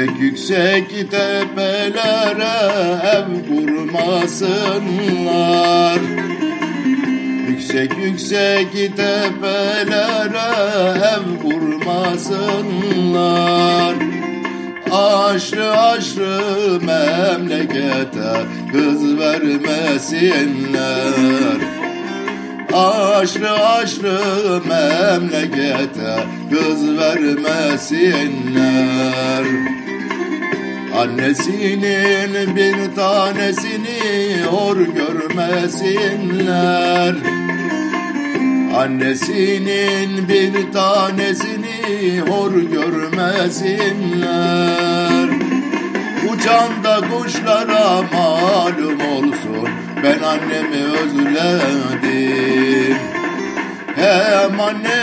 yüksek tepelere ev kurmasınlar. Yüksek yüksek tepelere ev kurmasınlar. Aşrı aşrı memlekete kız vermesinler. Aşrı aşrı memlekete kız vermesinler Annesinin bir tanesini hor görmesinler. Annesinin bir tanesini hor görmesinler. Uçan da kuşlara malum olsun Ben annemi özledim. Hem annemi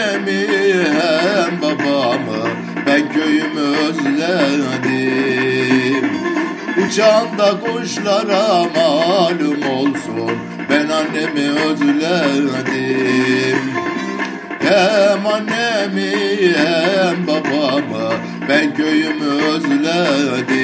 Uçan da kuşlara malum olsun. Ben annemi özledim Hem annemi hem babamı Ben köyümü özledim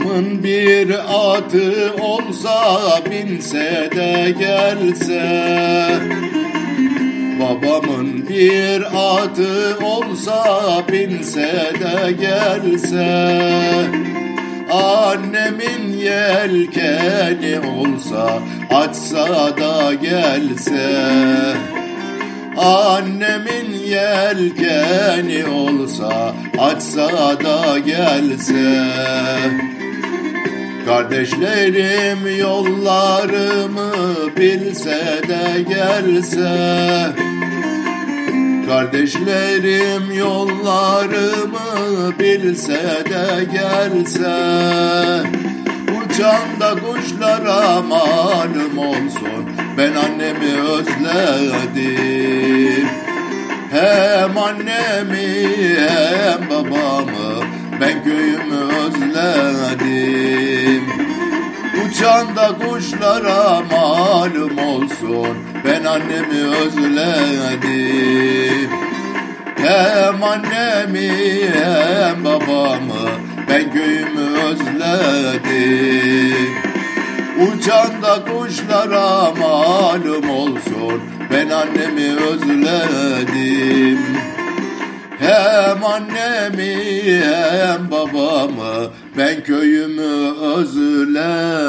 Babamın bir atı olsa binse de gelse. Babamın bir atı olsa binse de gelse. Annemin yelkeni olsa açsa da gelse. Annemin yelkeni olsa açsa da gelse Kardeşlerim yollarımı bilse de gelse Kardeşlerim yollarımı bilse de gelse Uçan da kuşlara malum olsun Ben annemi özledim. Hem annemi hem babamı Ben köyümü özledim Uçan da kuşlara malum olsun. Ben annemi özledim. Hem annemi hem babamı Ben köyümü özledim. Uçan da kuşlara malum olsun. Ben annemi özledim hem annemi hem babamı ben köyümü özledim.